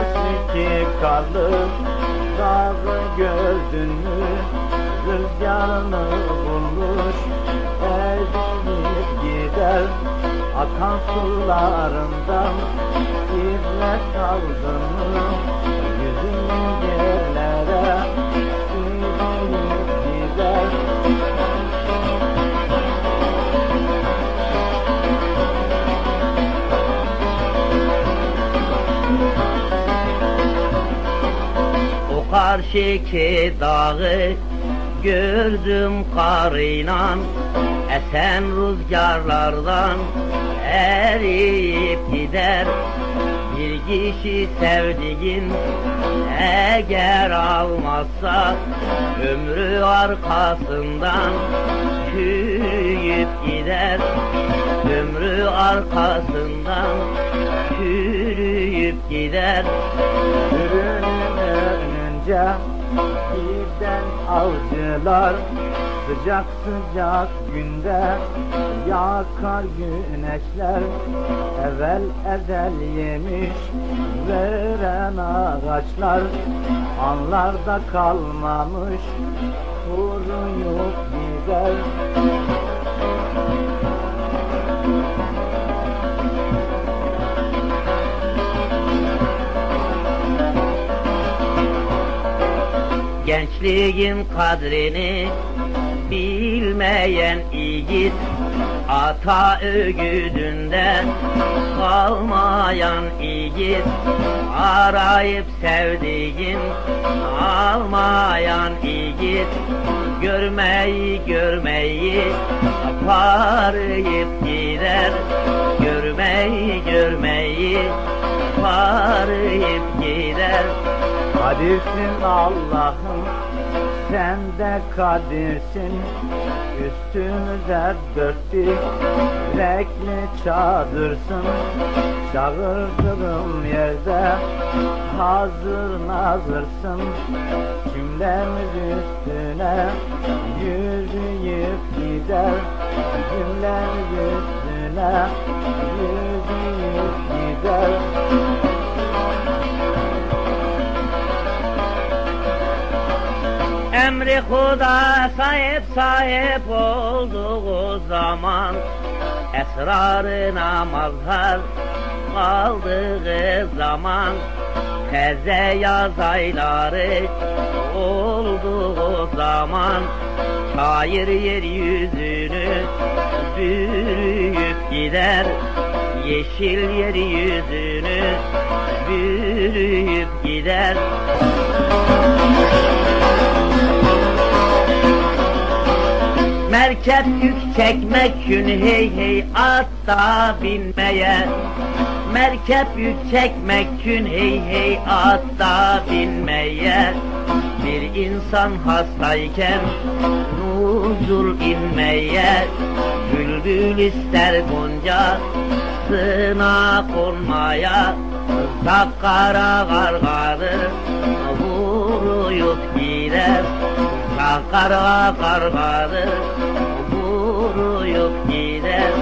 Karşıki karlı dağı gördün mü? Rüzgarını bulmuş eğilip gider Akan sularından ibret aldın mı? Yüzünü yerlere karşıki dağı gördüm karıyla Esen rüzgarlardan eriyip gider. Bir kişi sevdiğin eğer almazsa Ömrü arkasından çürüyüp gider. Ömrü arkasından çürüyüp gider önünce giden avcılar Sıcak sıcak günde yakar güneşler. Evvel ezel yemiş veren ağaçlar Anlarda kalmamış kuruyup gider Gençliğin kadrini bilmeyen yiğit Ata ögüdünden kalmayan yiğit. Arayıp sevdiğin almayan yiğit. Görmeyi görmeyi parayıp gider Kadirsin Allah'ım sen de kadirsin. Üstümüze dört bir renkli çadırsın Çağırdığım yerde hazır nazırsın Cümlemiz üstüne yürüyüp gider. Cümlemiz üstüne yürüyüp Emri Huda sahip sahip olduğu zaman Esrarına mazhar kaldığı zaman Teze yaz ayları olduğu zaman Şair yeryüzünü bürüyüp gider Yeşil yeryüzünü bürüyüp gider Merkep yük çekmek gün hey hey atta binmeye. Merkep yük çekmek gün hey hey atta binmeye. Bir insan hastayken nuzul inmeye. Bülbül ister gonca sına konmaya Sakkara gargarı vuruyup gider Sakkara gargarı vuruyup gider